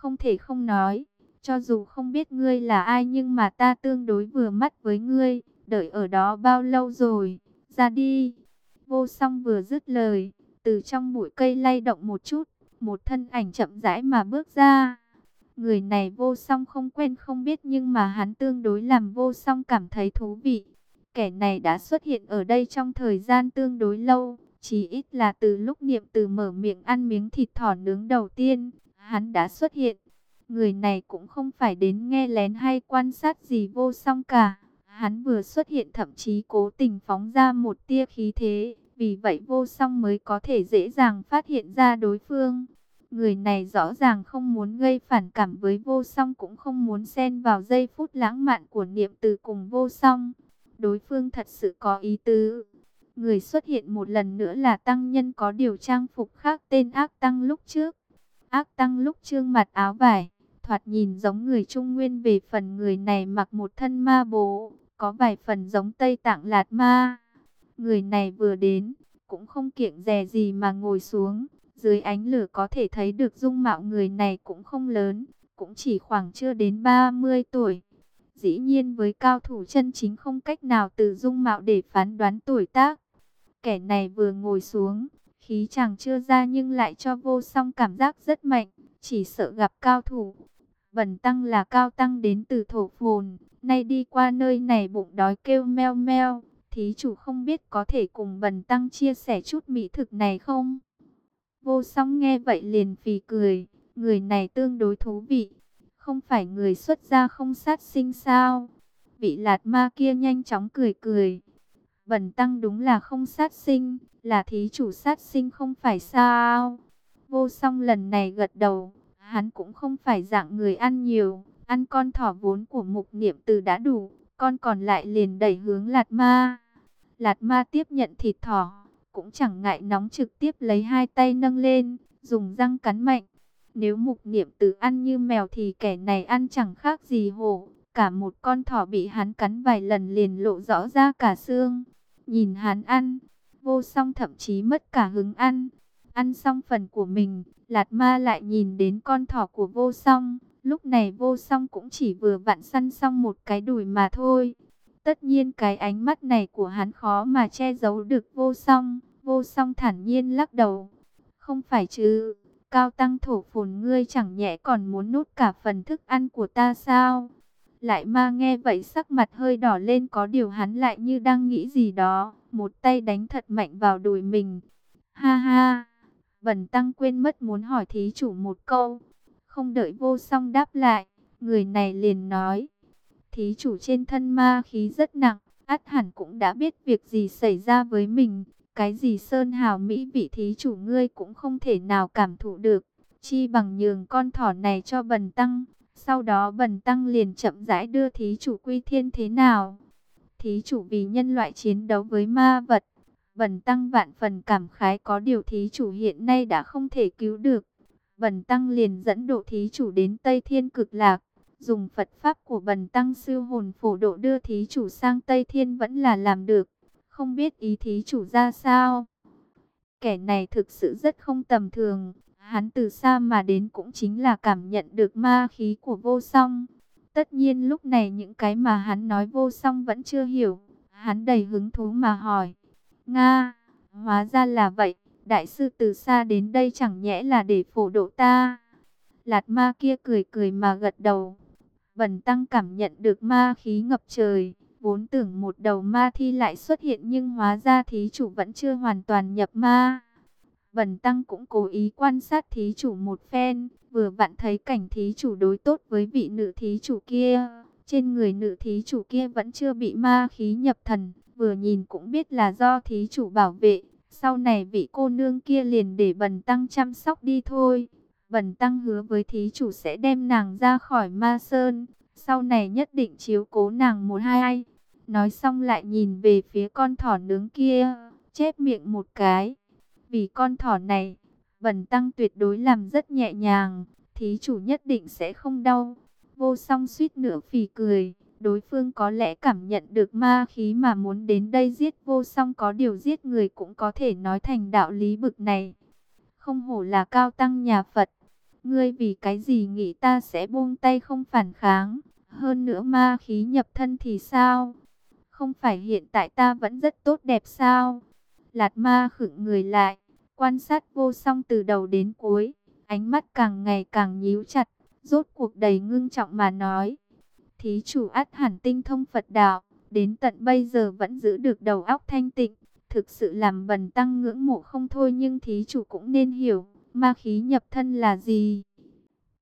không thể không nói, cho dù không biết ngươi là ai nhưng mà ta tương đối vừa mắt với ngươi, đợi ở đó bao lâu rồi, ra đi. Vô song vừa dứt lời, từ trong bụi cây lay động một chút, một thân ảnh chậm rãi mà bước ra. Người này vô song không quen không biết nhưng mà hắn tương đối làm vô song cảm thấy thú vị. Kẻ này đã xuất hiện ở đây trong thời gian tương đối lâu, chỉ ít là từ lúc niệm từ mở miệng ăn miếng thịt thỏ nướng đầu tiên, hắn đã xuất hiện. Người này cũng không phải đến nghe lén hay quan sát gì vô song cả. Hắn vừa xuất hiện thậm chí cố tình phóng ra một tia khí thế, vì vậy vô song mới có thể dễ dàng phát hiện ra đối phương. Người này rõ ràng không muốn gây phản cảm với vô song cũng không muốn xen vào giây phút lãng mạn của niệm từ cùng vô song. Đối phương thật sự có ý tứ. Người xuất hiện một lần nữa là tăng nhân có điều trang phục khác tên ác tăng lúc trước. Ác tăng lúc trương mặt áo vải, thoạt nhìn giống người Trung Nguyên về phần người này mặc một thân ma bố, có vài phần giống Tây Tạng Lạt Ma. Người này vừa đến, cũng không kiệng dè gì mà ngồi xuống, dưới ánh lửa có thể thấy được dung mạo người này cũng không lớn, cũng chỉ khoảng chưa đến 30 tuổi. Dĩ nhiên với cao thủ chân chính không cách nào từ dung mạo để phán đoán tuổi tác. Kẻ này vừa ngồi xuống, khí chàng chưa ra nhưng lại cho vô song cảm giác rất mạnh, chỉ sợ gặp cao thủ. Bần tăng là cao tăng đến từ thổ phồn, nay đi qua nơi này bụng đói kêu meo meo, thí chủ không biết có thể cùng bần tăng chia sẻ chút mỹ thực này không? Vô song nghe vậy liền phì cười, người này tương đối thú vị, không phải người xuất gia không sát sinh sao? Vị lạt ma kia nhanh chóng cười cười, bần tăng đúng là không sát sinh, là thí chủ sát sinh không phải sao? Vô song lần này gật đầu, hắn cũng không phải dạng người ăn nhiều, ăn con thỏ vốn của mục niệm từ đã đủ, con còn lại liền đẩy hướng lạt ma. Lạt ma tiếp nhận thịt thỏ, cũng chẳng ngại nóng trực tiếp lấy hai tay nâng lên, dùng răng cắn mạnh. Nếu mục niệm tử ăn như mèo thì kẻ này ăn chẳng khác gì hổ. Cả một con thỏ bị hắn cắn vài lần liền lộ rõ ra cả xương. Nhìn hắn ăn, vô song thậm chí mất cả hứng ăn. Ăn xong phần của mình, Lạt ma lại nhìn đến con thỏ của vô song. Lúc này vô song cũng chỉ vừa vặn săn xong một cái đùi mà thôi. Tất nhiên cái ánh mắt này của hắn khó mà che giấu được vô song. Vô song thản nhiên lắc đầu. Không phải chứ, cao tăng thổ phồn ngươi chẳng nhẽ còn muốn nuốt cả phần thức ăn của ta sao? Lại ma nghe vậy sắc mặt hơi đỏ lên có điều hắn lại như đang nghĩ gì đó. Một tay đánh thật mạnh vào đùi mình. Ha ha, bần tăng quên mất muốn hỏi thí chủ một câu. Không đợi vô song đáp lại, người này liền nói. Thí chủ trên thân ma khí rất nặng, át hẳn cũng đã biết việc gì xảy ra với mình. Cái gì sơn hào mỹ vị thí chủ ngươi cũng không thể nào cảm thụ được. Chi bằng nhường con thỏ này cho bần tăng. Sau đó bần tăng liền chậm rãi đưa thí chủ quy thiên thế nào. Thí chủ vì nhân loại chiến đấu với ma vật. Bần tăng vạn phần cảm khái có điều thí chủ hiện nay đã không thể cứu được. Bần tăng liền dẫn độ thí chủ đến Tây Thiên cực lạc. Dùng Phật Pháp của bần tăng sư hồn phổ độ đưa thí chủ sang Tây Thiên vẫn là làm được không biết ý thí chủ ra sao. Kẻ này thực sự rất không tầm thường, hắn từ xa mà đến cũng chính là cảm nhận được ma khí của vô song. Tất nhiên lúc này những cái mà hắn nói vô song vẫn chưa hiểu, hắn đầy hứng thú mà hỏi. Nga, hóa ra là vậy, đại sư từ xa đến đây chẳng nhẽ là để phổ độ ta. Lạt ma kia cười cười mà gật đầu. vần tăng cảm nhận được ma khí ngập trời, Vốn tưởng một đầu ma thi lại xuất hiện nhưng hóa ra thí chủ vẫn chưa hoàn toàn nhập ma. Bần tăng cũng cố ý quan sát thí chủ một phen, vừa vặn thấy cảnh thí chủ đối tốt với vị nữ thí chủ kia. Trên người nữ thí chủ kia vẫn chưa bị ma khí nhập thần, vừa nhìn cũng biết là do thí chủ bảo vệ. Sau này vị cô nương kia liền để bần tăng chăm sóc đi thôi. Bần tăng hứa với thí chủ sẽ đem nàng ra khỏi ma sơn, sau này nhất định chiếu cố nàng một hai. Nói xong lại nhìn về phía con thỏ nướng kia, chép miệng một cái. Vì con thỏ này, bần tăng tuyệt đối làm rất nhẹ nhàng, thí chủ nhất định sẽ không đau. Vô song suýt nửa phì cười, đối phương có lẽ cảm nhận được ma khí mà muốn đến đây giết vô song có điều giết người cũng có thể nói thành đạo lý bực này. Không hổ là cao tăng nhà Phật, Ngươi vì cái gì nghĩ ta sẽ buông tay không phản kháng? Hơn nữa ma khí nhập thân thì sao? Không phải hiện tại ta vẫn rất tốt đẹp sao? Lạt ma khựng người lại, quan sát vô song từ đầu đến cuối, ánh mắt càng ngày càng nhíu chặt, rốt cuộc đầy ngưng trọng mà nói. Thí chủ át hẳn tinh thông Phật đạo, đến tận bây giờ vẫn giữ được đầu óc thanh tịnh, thực sự làm bần tăng ngưỡng mộ không thôi nhưng thí chủ cũng nên hiểu, ma khí nhập thân là gì?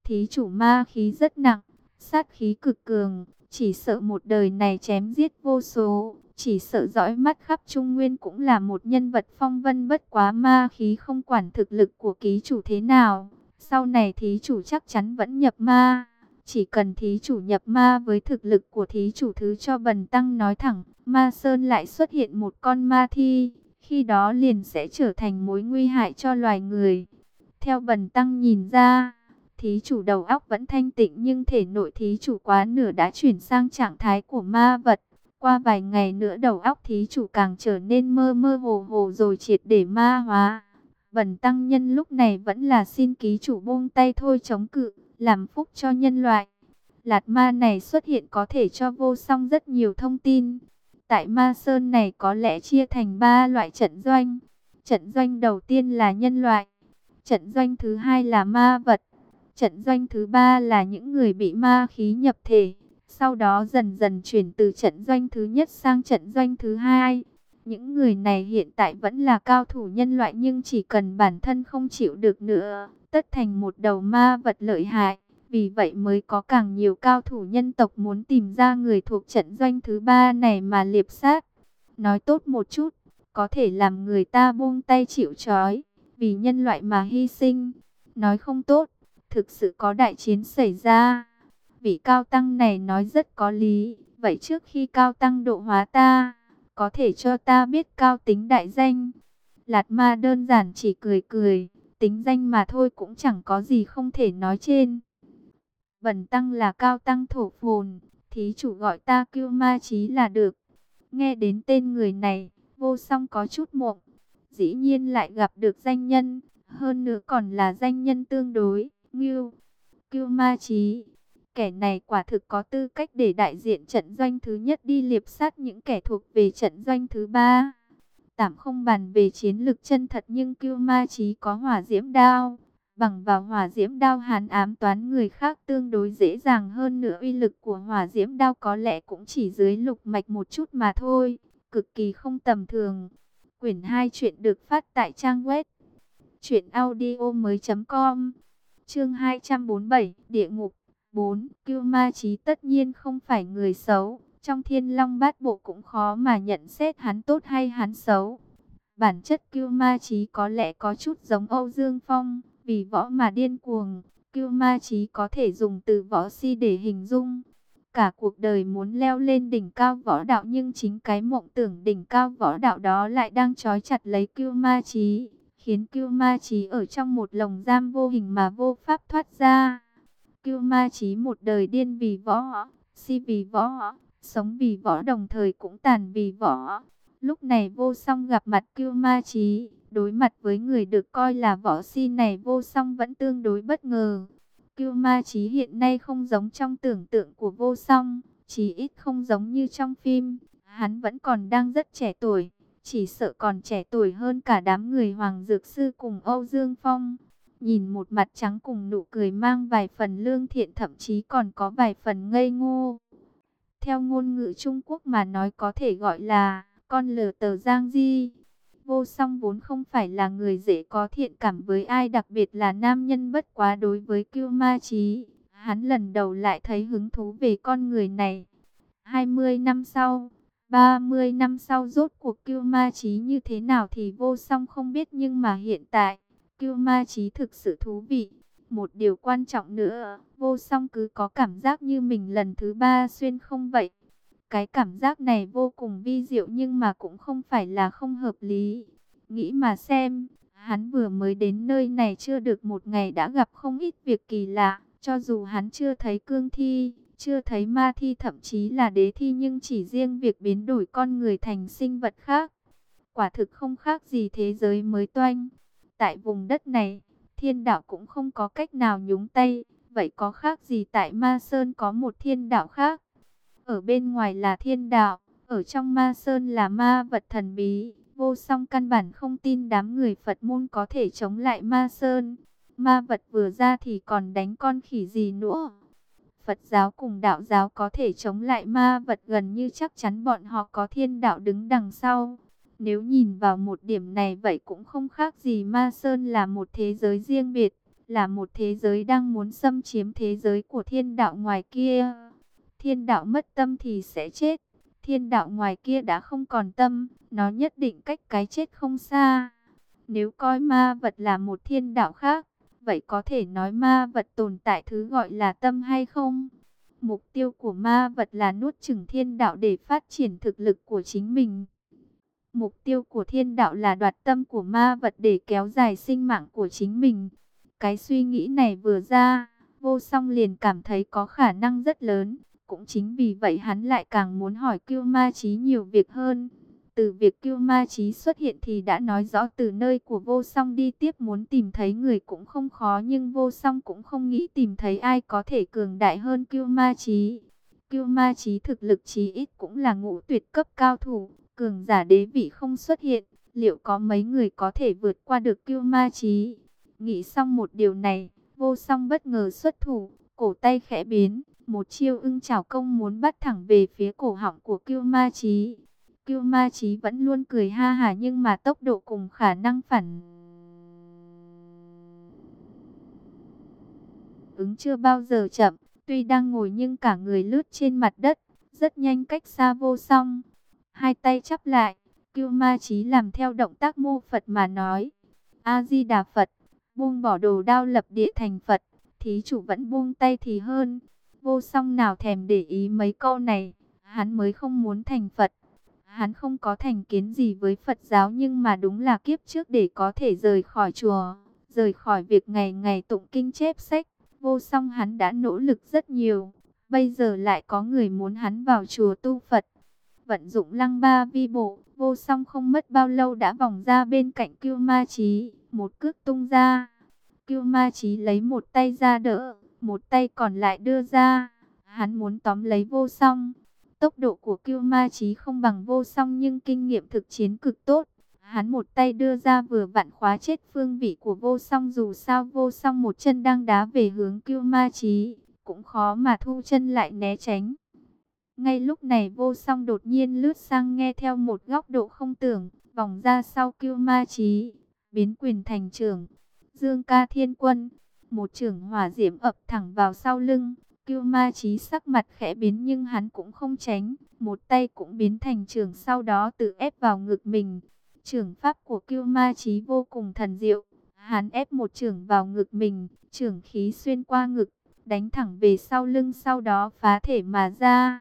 Thí chủ ma khí rất nặng, sát khí cực cường, chỉ sợ một đời này chém giết vô số, chỉ sợ dõi mắt khắp Trung Nguyên cũng là một nhân vật phong vân bất quá ma khí không quản thực lực của ký chủ thế nào. Sau này thí chủ chắc chắn vẫn nhập ma. Chỉ cần thí chủ nhập ma với thực lực của thí chủ thứ cho bần tăng nói thẳng, ma sơn lại xuất hiện một con ma thi, khi đó liền sẽ trở thành mối nguy hại cho loài người. Theo bần tăng nhìn ra, thí chủ đầu óc vẫn thanh tịnh nhưng thể nội thí chủ quá nửa đã chuyển sang trạng thái của ma vật. Qua vài ngày nữa đầu óc thí chủ càng trở nên mơ mơ hồ hồ rồi triệt để ma hóa. Bần tăng nhân lúc này vẫn là xin ký chủ buông tay thôi chống cự, làm phúc cho nhân loại. Lạt ma này xuất hiện có thể cho vô song rất nhiều thông tin. Tại ma sơn này có lẽ chia thành ba loại trận doanh. Trận doanh đầu tiên là nhân loại. Trận doanh thứ hai là ma vật. Trận doanh thứ ba là những người bị ma khí nhập thể. Sau đó dần dần chuyển từ trận doanh thứ nhất sang trận doanh thứ hai. Những người này hiện tại vẫn là cao thủ nhân loại nhưng chỉ cần bản thân không chịu được nữa, tất thành một đầu ma vật lợi hại. Vì vậy mới có càng nhiều cao thủ nhân tộc muốn tìm ra người thuộc trận doanh thứ ba này mà liệp sát. Nói tốt một chút, có thể làm người ta buông tay chịu trói, vì nhân loại mà hy sinh. Nói không tốt, thực sự có đại chiến xảy ra. Vị cao tăng này nói rất có lý, vậy trước khi cao tăng độ hóa ta, có thể cho ta biết cao tính đại danh. Lạt ma đơn giản chỉ cười cười, tính danh mà thôi cũng chẳng có gì không thể nói trên. Bần tăng là cao tăng thổ phồn, thí chủ gọi ta kêu ma chí là được. Nghe đến tên người này, vô song có chút mộng. Dĩ nhiên lại gặp được danh nhân, hơn nữa còn là danh nhân tương đối, ngưu. Kêu ma chí kẻ này quả thực có tư cách để đại diện trận doanh thứ nhất đi liệp sát những kẻ thuộc về trận doanh thứ ba. Tạm không bàn về chiến lược chân thật nhưng Cưu Ma Chí có hỏa diễm đao, bằng vào hỏa diễm đao hàn ám toán người khác tương đối dễ dàng hơn nữa uy lực của hỏa diễm đao có lẽ cũng chỉ dưới lục mạch một chút mà thôi, cực kỳ không tầm thường. Quyển 2 chuyện được phát tại trang web truyện audio mới.com Chương 247 Địa ngục 4. Cưu ma trí tất nhiên không phải người xấu. Trong thiên long bát bộ cũng khó mà nhận xét hắn tốt hay hắn xấu. Bản chất Cưu ma trí có lẽ có chút giống Âu Dương Phong. Vì võ mà điên cuồng. Cưu ma trí có thể dùng từ võ si để hình dung. Cả cuộc đời muốn leo lên đỉnh cao võ đạo nhưng chính cái mộng tưởng đỉnh cao võ đạo đó lại đang trói chặt lấy Cưu ma trí, khiến Cưu Ma Chí ở trong một lồng giam vô hình mà vô pháp thoát ra. Cưu ma chí một đời điên vì võ, si vì võ, sống vì võ đồng thời cũng tàn vì võ. Lúc này vô song gặp mặt Cưu ma chí, đối mặt với người được coi là võ si này vô song vẫn tương đối bất ngờ. Cưu ma chí hiện nay không giống trong tưởng tượng của vô song, chí ít không giống như trong phim, hắn vẫn còn đang rất trẻ tuổi. Chỉ sợ còn trẻ tuổi hơn cả đám người Hoàng Dược Sư cùng Âu Dương Phong. Nhìn một mặt trắng cùng nụ cười mang vài phần lương thiện thậm chí còn có vài phần ngây ngô. Theo ngôn ngữ Trung Quốc mà nói có thể gọi là con lừa tờ Giang Di. Vô song vốn không phải là người dễ có thiện cảm với ai đặc biệt là nam nhân bất quá đối với Kiêu Ma Chí. Hắn lần đầu lại thấy hứng thú về con người này. 20 năm sau, 30 năm sau rốt cuộc Kiêu Ma Chí như thế nào thì vô song không biết nhưng mà hiện tại Cưu ma trí thực sự thú vị. Một điều quan trọng nữa, vô song cứ có cảm giác như mình lần thứ ba xuyên không vậy. Cái cảm giác này vô cùng vi diệu nhưng mà cũng không phải là không hợp lý. Nghĩ mà xem, hắn vừa mới đến nơi này chưa được một ngày đã gặp không ít việc kỳ lạ. Cho dù hắn chưa thấy cương thi, chưa thấy ma thi thậm chí là đế thi nhưng chỉ riêng việc biến đổi con người thành sinh vật khác. Quả thực không khác gì thế giới mới toanh. Tại vùng đất này, thiên đạo cũng không có cách nào nhúng tay. Vậy có khác gì tại Ma Sơn có một thiên đạo khác? Ở bên ngoài là thiên đạo, ở trong Ma Sơn là ma vật thần bí. Vô song căn bản không tin đám người Phật môn có thể chống lại Ma Sơn. Ma vật vừa ra thì còn đánh con khỉ gì nữa. Phật giáo cùng đạo giáo có thể chống lại ma vật gần như chắc chắn bọn họ có thiên đạo đứng đằng sau. Nếu nhìn vào một điểm này vậy cũng không khác gì Ma Sơn là một thế giới riêng biệt, là một thế giới đang muốn xâm chiếm thế giới của thiên đạo ngoài kia. Thiên đạo mất tâm thì sẽ chết, thiên đạo ngoài kia đã không còn tâm, nó nhất định cách cái chết không xa. Nếu coi ma vật là một thiên đạo khác, vậy có thể nói ma vật tồn tại thứ gọi là tâm hay không? Mục tiêu của ma vật là nuốt chửng thiên đạo để phát triển thực lực của chính mình. Mục tiêu của thiên đạo là đoạt tâm của ma vật để kéo dài sinh mạng của chính mình. Cái suy nghĩ này vừa ra, vô song liền cảm thấy có khả năng rất lớn. Cũng chính vì vậy hắn lại càng muốn hỏi Kiêu Ma trí nhiều việc hơn. Từ việc Kiêu Ma trí xuất hiện thì đã nói rõ từ nơi của vô song đi tiếp muốn tìm thấy người cũng không khó nhưng vô song cũng không nghĩ tìm thấy ai có thể cường đại hơn Kiêu Ma trí. Kiêu Ma trí thực lực chí ít cũng là ngũ tuyệt cấp cao thủ, cường giả đế vị không xuất hiện, liệu có mấy người có thể vượt qua được Kiêu Ma Chí? Nghĩ xong một điều này, vô song bất ngờ xuất thủ, cổ tay khẽ biến, một chiêu ưng chảo công muốn bắt thẳng về phía cổ họng của Kiêu Ma Chí. Kiêu Ma Chí vẫn luôn cười ha hả nhưng mà tốc độ cùng khả năng phản ứng chưa bao giờ chậm, tuy đang ngồi nhưng cả người lướt trên mặt đất, rất nhanh cách xa vô song. Hai tay chắp lại, Kiêu Ma Chí làm theo động tác mô Phật mà nói: A Di Đà Phật, buông bỏ đồ đao lập địa thành Phật, thí chủ vẫn buông tay thì hơn. Vô song nào thèm để ý mấy câu này, hắn mới không muốn thành Phật. Hắn không có thành kiến gì với Phật giáo nhưng mà đúng là kiếp trước để có thể rời khỏi chùa, rời khỏi việc ngày ngày tụng kinh chép sách. Vô song hắn đã nỗ lực rất nhiều, bây giờ lại có người muốn hắn vào chùa tu Phật. Vận dụng lăng ba vi bộ, vô song không mất bao lâu đã vòng ra bên cạnh Kiêu Ma Chí, một cước tung ra. Kiêu Ma Chí lấy một tay ra đỡ, một tay còn lại đưa ra. Hắn muốn tóm lấy vô song. Tốc độ của Kiêu Ma Chí không bằng vô song nhưng kinh nghiệm thực chiến cực tốt. Hắn một tay đưa ra vừa vặn khóa chết phương vị của vô song dù sao vô song một chân đang đá về hướng Kiêu Ma Chí. Cũng khó mà thu chân lại né tránh. Ngay lúc này vô song đột nhiên lướt sang nghe theo một góc độ không tưởng, vòng ra sau Kiêu Ma Chí, biến quyền thành trưởng. Dương ca thiên quân, một trưởng hỏa diễm ập thẳng vào sau lưng, Kiêu Ma Chí sắc mặt khẽ biến nhưng hắn cũng không tránh, một tay cũng biến thành trưởng sau đó tự ép vào ngực mình. Trưởng pháp của Kiêu Ma Chí vô cùng thần diệu, hắn ép một trưởng vào ngực mình, trưởng khí xuyên qua ngực, đánh thẳng về sau lưng sau đó phá thể mà ra.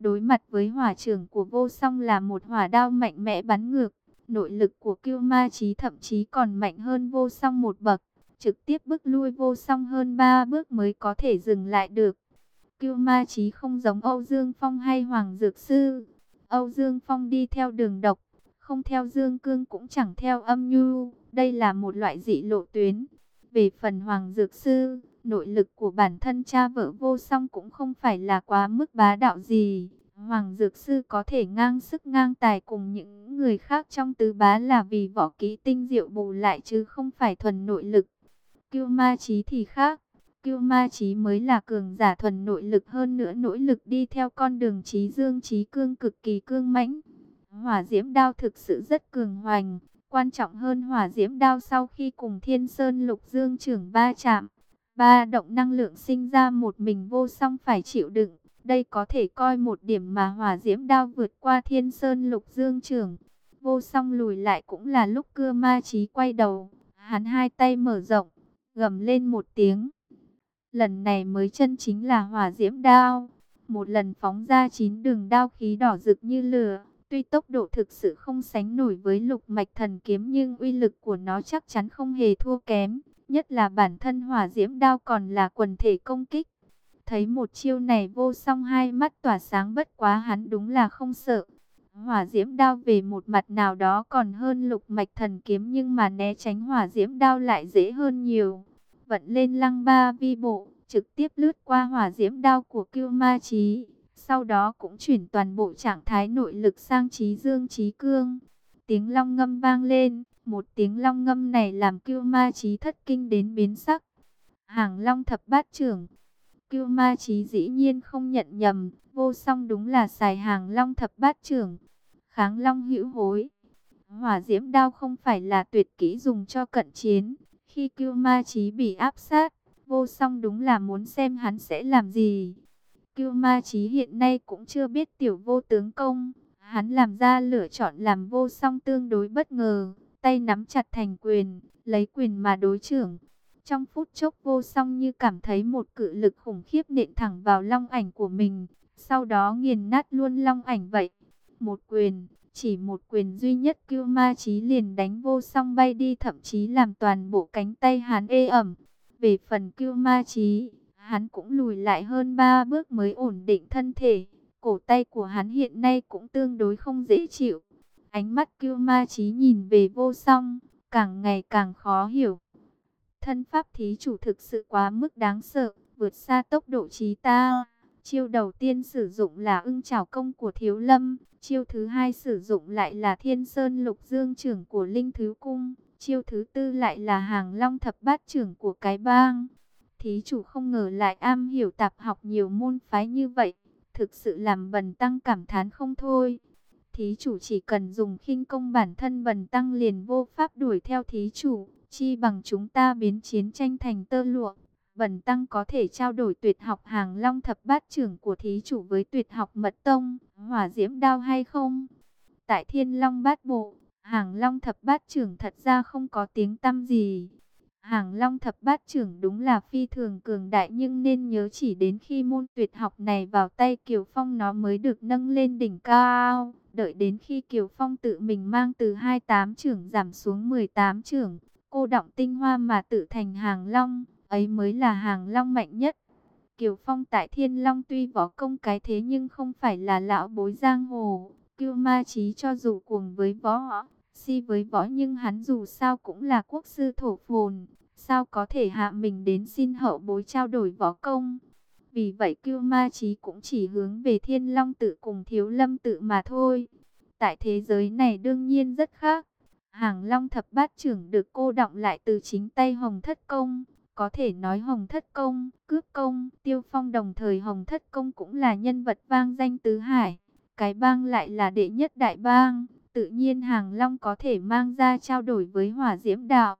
Đối mặt với hỏa trưởng của vô song là một hỏa đao mạnh mẽ bắn ngược. Nội lực của kiêu ma chí thậm chí còn mạnh hơn vô song một bậc. Trực tiếp bước lui vô song hơn ba bước mới có thể dừng lại được. Kiêu ma chí không giống Âu Dương Phong hay Hoàng Dược Sư. Âu Dương Phong đi theo đường độc. Không theo Dương Cương cũng chẳng theo âm nhu. Đây là một loại dị lộ tuyến. Về phần Hoàng Dược Sư nội lực của bản thân cha vợ vô song cũng không phải là quá mức bá đạo gì. Hoàng Dược Sư có thể ngang sức ngang tài cùng những người khác trong tứ bá là vì võ kỹ tinh diệu bù lại chứ không phải thuần nội lực. Kiêu ma trí thì khác. Kiêu ma trí mới là cường giả thuần nội lực hơn nữa nỗ lực đi theo con đường trí dương trí cương cực kỳ cương mãnh. Hỏa diễm đao thực sự rất cường hoành. Quan trọng hơn hỏa diễm đao sau khi cùng thiên sơn lục dương trưởng ba chạm Ba động năng lượng sinh ra một mình vô song phải chịu đựng. Đây có thể coi một điểm mà hỏa diễm đao vượt qua thiên sơn lục dương trường. Vô song lùi lại cũng là lúc cưa ma trí quay đầu. Hắn hai tay mở rộng, gầm lên một tiếng. Lần này mới chân chính là hỏa diễm đao. Một lần phóng ra chín đường đao khí đỏ rực như lửa. Tuy tốc độ thực sự không sánh nổi với lục mạch thần kiếm nhưng uy lực của nó chắc chắn không hề thua kém. Nhất là bản thân hỏa diễm đao còn là quần thể công kích. Thấy một chiêu này vô song hai mắt tỏa sáng bất quá hắn đúng là không sợ. Hỏa diễm đao về một mặt nào đó còn hơn lục mạch thần kiếm nhưng mà né tránh hỏa diễm đao lại dễ hơn nhiều. Vận lên lăng ba vi bộ, trực tiếp lướt qua hỏa diễm đao của kiêu Ma trí Sau đó cũng chuyển toàn bộ trạng thái nội lực sang trí dương trí cương. Tiếng long ngâm vang lên, một tiếng long ngâm này làm Cưu Ma Chí thất kinh đến biến sắc. Hàng long thập bát trưởng. Cưu Ma Chí dĩ nhiên không nhận nhầm, vô song đúng là xài hàng long thập bát trưởng. Kháng long hữu hối. Hỏa diễm đao không phải là tuyệt kỹ dùng cho cận chiến. Khi Cưu Ma Chí bị áp sát, vô song đúng là muốn xem hắn sẽ làm gì. Cưu Ma Chí hiện nay cũng chưa biết tiểu vô tướng công. Hắn làm ra lựa chọn làm vô song tương đối bất ngờ. Tay nắm chặt thành quyền, lấy quyền mà đối trưởng. Trong phút chốc vô song như cảm thấy một cự lực khủng khiếp nện thẳng vào long ảnh của mình. Sau đó nghiền nát luôn long ảnh vậy. Một quyền, chỉ một quyền duy nhất Cưu Ma Chí liền đánh vô song bay đi thậm chí làm toàn bộ cánh tay hắn ê ẩm. Về phần Cưu Ma Chí, hắn cũng lùi lại hơn ba bước mới ổn định thân thể. Cổ tay của hắn hiện nay cũng tương đối không dễ chịu. Ánh mắt Cưu Ma trí nhìn về vô song, càng ngày càng khó hiểu. Thân pháp thí chủ thực sự quá mức đáng sợ, vượt xa tốc độ trí ta. Chiêu đầu tiên sử dụng là ưng trảo công của Thiếu Lâm, chiêu thứ hai sử dụng lại là Thiên Sơn Lục Dương trưởng của Linh Thứ Cung, chiêu thứ tư lại là Hàng Long Thập Bát trưởng của Cái Bang. Thí chủ không ngờ lại am hiểu tạp học nhiều môn phái như vậy, thực sự làm bần tăng cảm thán không thôi. Thí chủ chỉ cần dùng khinh công bản thân bần tăng liền vô pháp đuổi theo thí chủ, chi bằng chúng ta biến chiến tranh thành tơ lụa. Bần tăng có thể trao đổi tuyệt học hàng long thập bát trưởng của thí chủ với tuyệt học mật tông, hỏa diễm đao hay không? Tại thiên long bát bộ, hàng long thập bát trưởng thật ra không có tiếng tăm gì. Hàng long thập bát trưởng đúng là phi thường cường đại nhưng nên nhớ chỉ đến khi môn tuyệt học này vào tay Kiều Phong nó mới được nâng lên đỉnh cao. Đợi đến khi Kiều Phong tự mình mang từ 28 trưởng giảm xuống 18 trưởng, cô động tinh hoa mà tự thành hàng long, ấy mới là hàng long mạnh nhất. Kiều Phong tại Thiên Long tuy võ công cái thế nhưng không phải là lão bối giang hồ, kiêu ma trí cho dù cuồng với võ, si với võ nhưng hắn dù sao cũng là quốc sư thổ phồn, sao có thể hạ mình đến xin hậu bối trao đổi võ công. Vì vậy kiêu ma trí cũng chỉ hướng về Thiên Long tự cùng Thiếu Lâm tự mà thôi. Tại thế giới này đương nhiên rất khác. Hàng Long thập bát trưởng được cô động lại từ chính tay Hồng Thất Công. Có thể nói Hồng Thất Công, Cướp Công, Tiêu Phong đồng thời Hồng Thất Công cũng là nhân vật vang danh tứ hải. Cái bang lại là đệ nhất đại bang, tự nhiên Hàng Long có thể mang ra trao đổi với hỏa diễm đạo.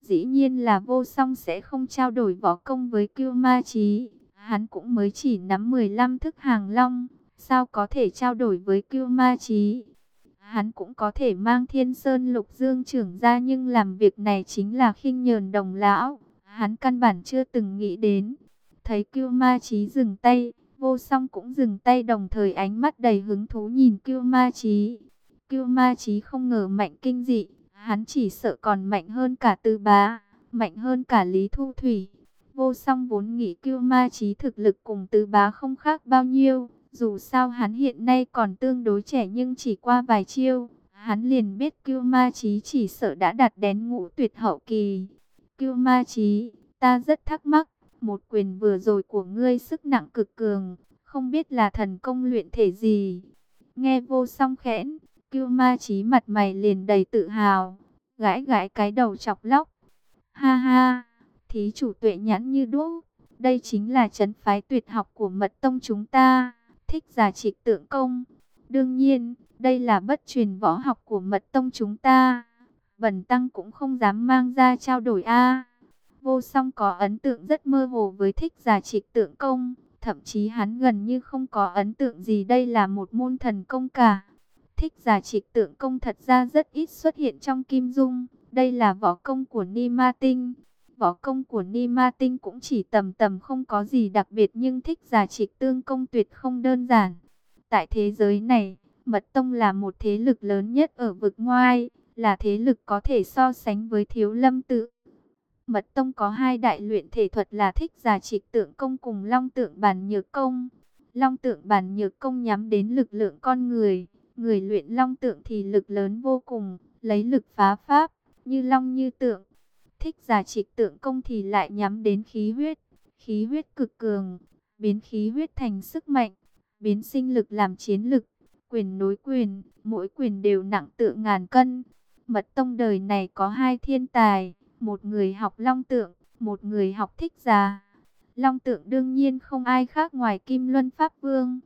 Dĩ nhiên là vô song sẽ không trao đổi võ công với Kiêu Ma Chí, hắn cũng mới chỉ nắm 15 thức Hàng Long, sao có thể trao đổi với Kiêu Ma Chí. Hắn cũng có thể mang Thiên Sơn Lục Dương trưởng ra nhưng làm việc này chính là khinh nhờn đồng lão hắn căn bản chưa từng nghĩ đến. Thấy Kiêu Ma Chí dừng tay, vô song cũng dừng tay đồng thời ánh mắt đầy hứng thú nhìn Kiêu Ma Chí. Kiêu Ma Chí không ngờ mạnh kinh dị, hắn chỉ sợ còn mạnh hơn cả Tư Bá, mạnh hơn cả Lý Thu Thủy. Vô song vốn nghĩ Kiêu Ma Chí thực lực cùng tứ Bá không khác bao nhiêu, dù sao hắn hiện nay còn tương đối trẻ nhưng chỉ qua vài chiêu, hắn liền biết Kiêu Ma Chí chỉ sợ đã đạt đến ngũ tuyệt hậu kỳ. Cưu ma chí, ta rất thắc mắc, một quyền vừa rồi của ngươi sức nặng cực cường, không biết là thần công luyện thể gì. Nghe vô song khẽn, Cưu ma chí mặt mày liền đầy tự hào, gãi gãi cái đầu chọc lóc. Ha ha, thí chủ tuệ nhãn như đuốc, đây chính là chấn phái tuyệt học của mật tông chúng ta, thích giả trịch tượng công. Đương nhiên, đây là bất truyền võ học của mật tông chúng ta. Bần tăng cũng không dám mang ra trao đổi a. Vô song có ấn tượng rất mơ hồ với thích giả trịch tượng công, thậm chí hắn gần như không có ấn tượng gì đây là một môn thần công cả. Thích giả trịch tượng công thật ra rất ít xuất hiện trong kim dung, đây là võ công của Ni Ma Tinh. Võ công của Ni Ma Tinh cũng chỉ tầm tầm không có gì đặc biệt nhưng thích giả trịch tương công tuyệt không đơn giản. Tại thế giới này, Mật Tông là một thế lực lớn nhất ở vực ngoài, là thế lực có thể so sánh với thiếu lâm tự. Mật Tông có hai đại luyện thể thuật là thích giả trịch tượng công cùng long tượng bàn nhược công. Long tượng bàn nhược công nhắm đến lực lượng con người, Người luyện long tượng thì lực lớn vô cùng, lấy lực phá pháp, như long như tượng. Thích giả trịch tượng công thì lại nhắm đến khí huyết, khí huyết cực cường, biến khí huyết thành sức mạnh, biến sinh lực làm chiến lực, quyền nối quyền, mỗi quyền đều nặng tự ngàn cân. Mật tông đời này có hai thiên tài, một người học long tượng, một người học thích giả. Long tượng đương nhiên không ai khác ngoài Kim Luân Pháp Vương.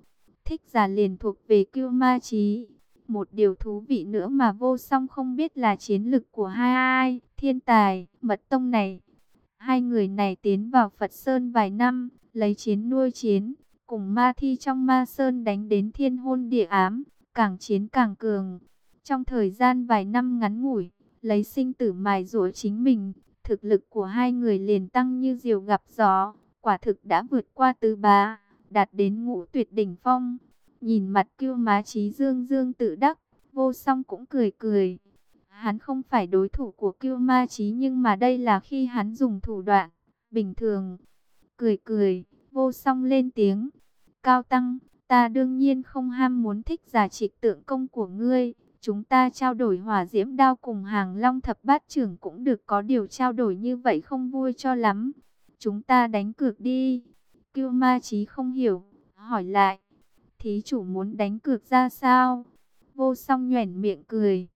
Thích giả liền thuộc về Kiêu Ma Chí. Một điều thú vị nữa mà vô song không biết là chiến lực của hai ai, thiên tài, mật tông này. Hai người này tiến vào Phật Sơn vài năm, lấy chiến nuôi chiến, cùng ma thi trong ma sơn đánh đến thiên hôn địa ám, càng chiến càng cường. Trong thời gian vài năm ngắn ngủi, lấy sinh tử mài rũa chính mình, thực lực của hai người liền tăng như diều gặp gió, quả thực đã vượt qua tứ bá, đạt đến ngũ tuyệt đỉnh phong. Nhìn mặt kiêu má trí dương dương tự đắc, vô song cũng cười cười. Hắn không phải đối thủ của kiêu ma chí nhưng mà đây là khi hắn dùng thủ đoạn, bình thường. Cười cười, vô song lên tiếng. Cao Tăng, ta đương nhiên không ham muốn thích giả trịch tượng công của ngươi. Chúng ta trao đổi hỏa diễm đao cùng hàng long thập bát trưởng cũng được có điều trao đổi như vậy không vui cho lắm. Chúng ta đánh cược đi. Kiêu ma chí không hiểu, hỏi lại. Thí chủ muốn đánh cược ra sao? Vô song nhoẻn miệng cười.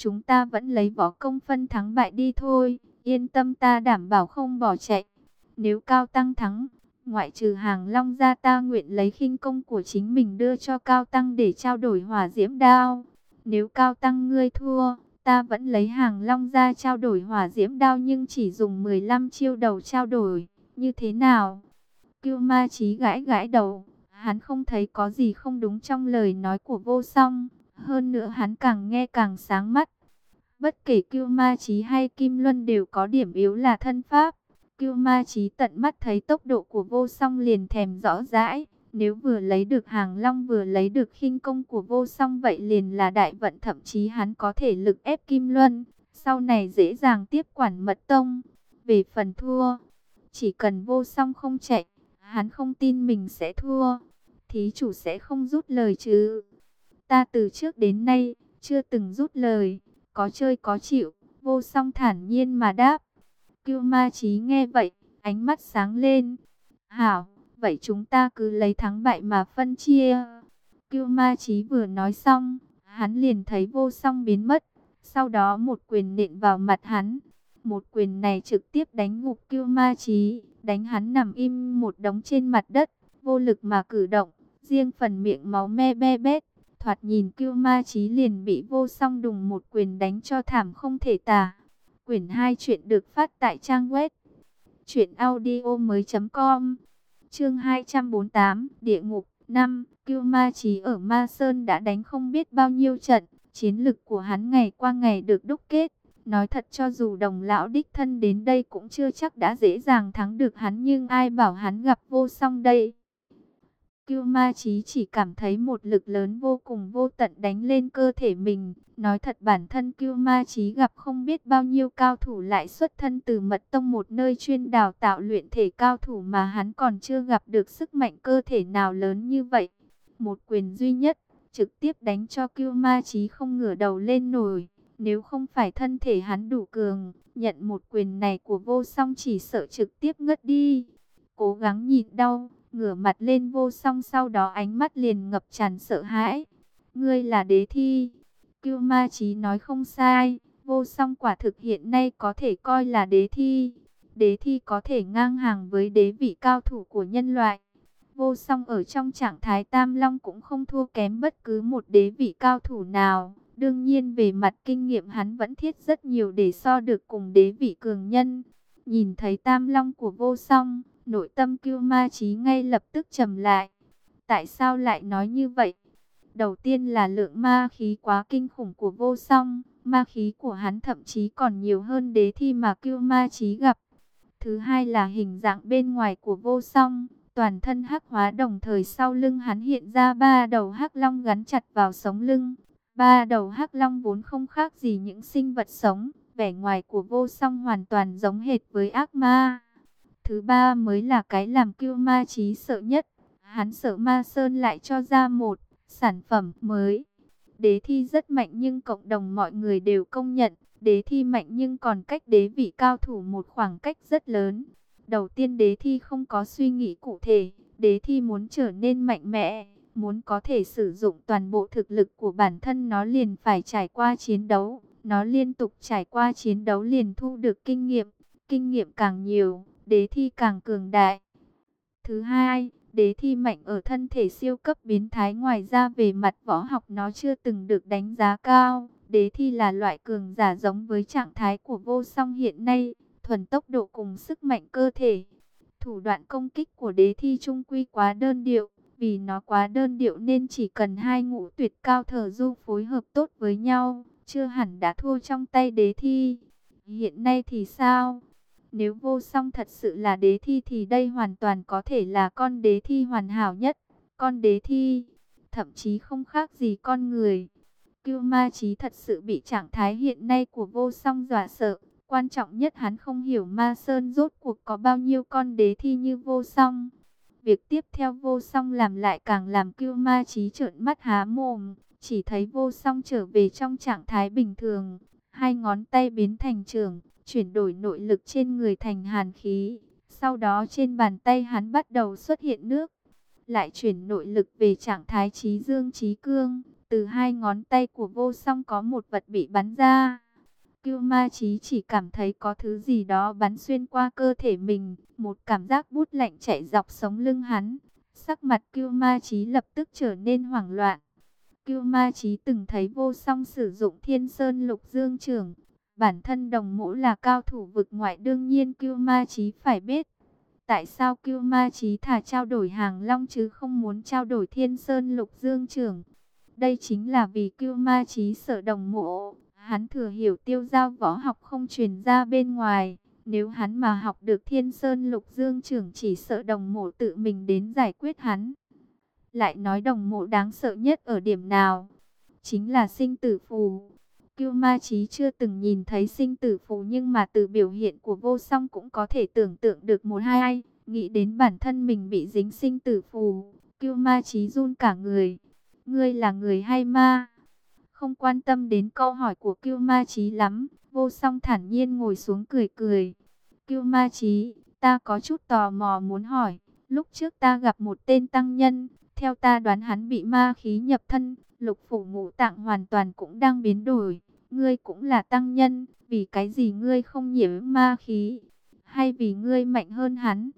Chúng ta vẫn lấy võ công phân thắng bại đi thôi. Yên tâm ta đảm bảo không bỏ chạy. Nếu cao tăng thắng, ngoại trừ hàng long ra ta nguyện lấy khinh công của chính mình đưa cho cao tăng để trao đổi hỏa diễm đao. Nếu cao tăng ngươi thua, ta vẫn lấy hàng long ra trao đổi hỏa diễm đao nhưng chỉ dùng 15 chiêu đầu trao đổi. Như thế nào? Cưu ma chí gãi gãi đầu, hắn không thấy có gì không đúng trong lời nói của vô song. Hơn nữa hắn càng nghe càng sáng mắt. Bất kể Cưu Ma Chí hay Kim Luân đều có điểm yếu là thân pháp. Cưu Ma Chí tận mắt thấy tốc độ của vô song liền thèm rõ rãi. Nếu vừa lấy được hàng long vừa lấy được khinh công của vô song vậy liền là đại vận thậm chí hắn có thể lực ép Kim Luân. Sau này dễ dàng tiếp quản mật tông. Về phần thua, chỉ cần vô song không chạy, hắn không tin mình sẽ thua. Thí chủ sẽ không rút lời chứ. Ta từ trước đến nay, chưa từng rút lời, có chơi có chịu, vô song thản nhiên mà đáp. Cưu ma chí nghe vậy, ánh mắt sáng lên. Hảo, vậy chúng ta cứ lấy thắng bại mà phân chia. Cưu ma chí vừa nói xong, hắn liền thấy vô song biến mất. Sau đó một quyền nện vào mặt hắn. Một quyền này trực tiếp đánh ngục Cưu ma chí, đánh hắn nằm im một đống trên mặt đất, vô lực mà cử động. Riêng phần miệng máu me be bét, thoạt nhìn Cưu Ma Chí liền bị vô song đùng một quyền đánh cho thảm không thể tả. Quyển 2 chuyện được phát tại trang web truyệnaudiomoi.com. Chương 248, Địa ngục 5, Cưu Ma Chí ở Ma Sơn đã đánh không biết bao nhiêu trận, chiến lực của hắn ngày qua ngày được đúc kết. Nói thật cho dù đồng lão đích thân đến đây cũng chưa chắc đã dễ dàng thắng được hắn nhưng ai bảo hắn gặp vô song đây. Cưu ma chí chỉ cảm thấy một lực lớn vô cùng vô tận đánh lên cơ thể mình. Nói thật bản thân Cưu ma chí gặp không biết bao nhiêu cao thủ lại xuất thân từ mật tông một nơi chuyên đào tạo luyện thể cao thủ mà hắn còn chưa gặp được sức mạnh cơ thể nào lớn như vậy. Một quyền duy nhất, trực tiếp đánh cho Cưu ma chí không ngửa đầu lên nổi. Nếu không phải thân thể hắn đủ cường, nhận một quyền này của vô song chỉ sợ trực tiếp ngất đi. Cố gắng nhìn đau ngửa mặt lên vô song sau đó ánh mắt liền ngập tràn sợ hãi. Ngươi là đế thi. Cưu ma chí nói không sai, vô song quả thực hiện nay có thể coi là đế thi. Đế thi có thể ngang hàng với đế vị cao thủ của nhân loại. Vô song ở trong trạng thái tam long cũng không thua kém bất cứ một đế vị cao thủ nào. Đương nhiên về mặt kinh nghiệm hắn vẫn thiết rất nhiều để so được cùng đế vị cường nhân. Nhìn thấy tam long của vô song, Nội tâm Cưu Ma Chí ngay lập tức trầm lại. Tại sao lại nói như vậy? Đầu tiên là lượng ma khí quá kinh khủng của vô song, ma khí của hắn thậm chí còn nhiều hơn đế thi mà Cưu Ma Chí gặp. Thứ hai là hình dạng bên ngoài của vô song, toàn thân hắc hóa đồng thời sau lưng hắn hiện ra ba đầu hắc long gắn chặt vào sống lưng. Ba đầu hắc long vốn không khác gì những sinh vật sống, vẻ ngoài của vô song hoàn toàn giống hệt với ác ma. Thứ ba mới là cái làm kiêu Ma Chí sợ nhất. Hắn sợ Ma Sơn lại cho ra một sản phẩm mới. Đế thi rất mạnh nhưng cộng đồng mọi người đều công nhận, đế thi mạnh nhưng còn cách đế vị cao thủ một khoảng cách rất lớn. Đầu tiên đế thi không có suy nghĩ cụ thể, đế thi muốn trở nên mạnh mẽ, muốn có thể sử dụng toàn bộ thực lực của bản thân nó liền phải trải qua chiến đấu. Nó liên tục trải qua chiến đấu liền thu được kinh nghiệm, kinh nghiệm càng nhiều, đế thi càng cường đại. Thứ hai, đế thi mạnh ở thân thể siêu cấp biến thái ngoài ra về mặt võ học nó chưa từng được đánh giá cao. Đế thi là loại cường giả giống với trạng thái của vô song hiện nay, thuần tốc độ cùng sức mạnh cơ thể. Thủ đoạn công kích của đế thi trung quy quá đơn điệu, vì nó quá đơn điệu nên chỉ cần hai ngũ tuyệt cao thở du phối hợp tốt với nhau, chưa hẳn đã thua trong tay đế thi. Hiện nay thì sao? Nếu vô song thật sự là đế thi thì đây hoàn toàn có thể là con đế thi hoàn hảo nhất. Con đế thi, thậm chí không khác gì con người. Cưu ma trí thật sự bị trạng thái hiện nay của vô song dọa sợ. Quan trọng nhất hắn không hiểu ma sơn rốt cuộc có bao nhiêu con đế thi như vô song. Việc tiếp theo vô song làm lại càng làm cưu ma trí trợn mắt há mồm. Chỉ thấy vô song trở về trong trạng thái bình thường. Hai ngón tay biến thành trường, chuyển đổi nội lực trên người thành hàn khí. Sau đó trên bàn tay hắn bắt đầu xuất hiện nước. Lại chuyển nội lực về trạng thái trí dương trí cương. Từ hai ngón tay của vô song có một vật bị bắn ra. Kiêu ma trí chỉ cảm thấy có thứ gì đó bắn xuyên qua cơ thể mình. Một cảm giác bút lạnh chạy dọc sống lưng hắn. Sắc mặt kiêu ma trí lập tức trở nên hoảng loạn. Kiêu ma trí từng thấy vô song sử dụng thiên sơn lục dương trường. Bản thân đồng mũ là cao thủ vực ngoại, đương nhiên kiêu ma trí phải biết. Tại sao kiêu ma trí thả trao đổi hàng long chứ không muốn trao đổi thiên sơn lục dương trưởng Đây chính là vì kiêu ma trí sợ đồng mộ. Hắn thừa hiểu tiêu giao võ học không truyền ra bên ngoài. Nếu hắn mà học được thiên sơn lục dương trưởng chỉ sợ đồng mộ tự mình đến giải quyết hắn. Lại nói đồng mộ đáng sợ nhất ở điểm nào? Chính là sinh tử phù. Kiêu ma chí chưa từng nhìn thấy sinh tử phù nhưng mà từ biểu hiện của vô song cũng có thể tưởng tượng được một hai ai. Nghĩ đến bản thân mình bị dính sinh tử phù. Kiêu ma chí run cả người. Ngươi là người hay ma? Không quan tâm đến câu hỏi của Kiêu ma chí lắm. Vô song thản nhiên ngồi xuống cười cười. Kiêu ma chí, ta có chút tò mò muốn hỏi. Lúc trước ta gặp một tên tăng nhân, theo ta đoán hắn bị ma khí nhập thân, lục phủ ngũ tạng hoàn toàn cũng đang biến đổi. Ngươi cũng là tăng nhân, vì cái gì ngươi không nhiễm ma khí? Hay vì ngươi mạnh hơn hắn?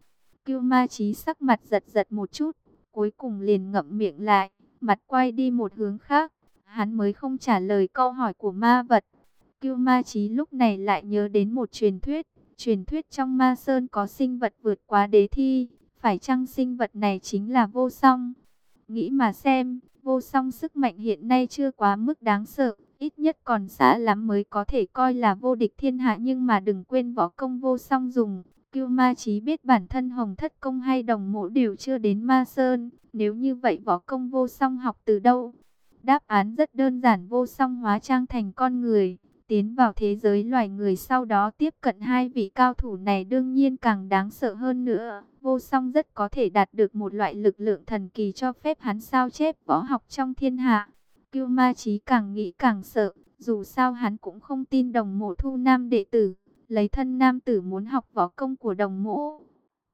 Kiêu ma trí sắc mặt giật giật một chút, cuối cùng liền ngậm miệng lại, mặt quay đi một hướng khác. Hắn mới không trả lời câu hỏi của ma vật. Kiêu ma trí lúc này lại nhớ đến một truyền thuyết. Truyền thuyết trong ma sơn có sinh vật vượt quá đế thi. Phải chăng sinh vật này chính là vô song? Nghĩ mà xem, vô song sức mạnh hiện nay chưa quá mức đáng sợ, ít nhất còn xã lắm mới có thể coi là vô địch thiên hạ nhưng mà đừng quên võ công vô song dùng. Kiêu ma chí biết bản thân hồng thất công hay đồng mộ đều chưa đến ma sơn, nếu như vậy võ công vô song học từ đâu? Đáp án rất đơn giản vô song hóa trang thành con người, tiến vào thế giới loài người sau đó tiếp cận hai vị cao thủ này đương nhiên càng đáng sợ hơn nữa. Vô song rất có thể đạt được một loại lực lượng thần kỳ cho phép hắn sao chép võ học trong thiên hạ. Kiêu ma chí càng nghĩ càng sợ, dù sao hắn cũng không tin đồng mộ thu nam đệ tử, lấy thân nam tử muốn học võ công của đồng mộ.